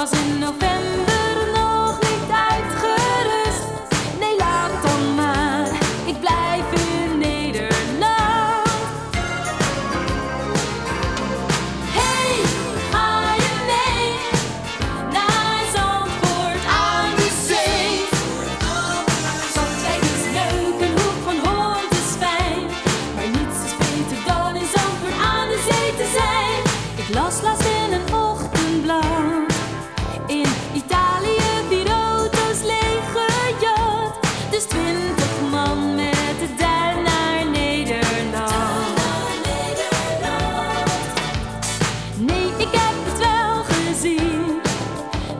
was in november nog niet uitgerust. Nee, laat dan maar, ik blijf in Nederland. Hey, ga je mee naar Zandvoort aan de zee? Wat is leuk, een hoek van Hoort is fijn. Maar niets is beter dan in Zandvoort aan de zee te zijn. Ik las laatst in een ochtendblad in Italië die auto's leeggejat. Dus twintig man met de duim naar Nederland. Nee, ik heb het wel gezien.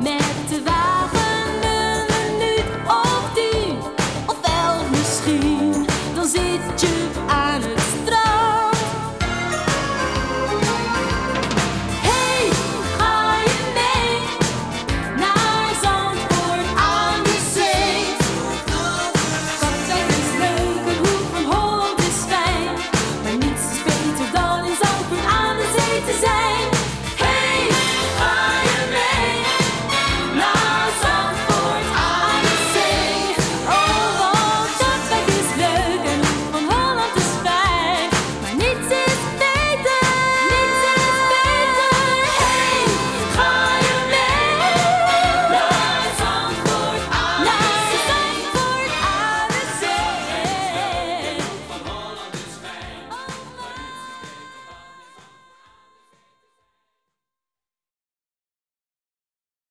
Met de wagen een minuut of tien. Of wel misschien. Dan zit je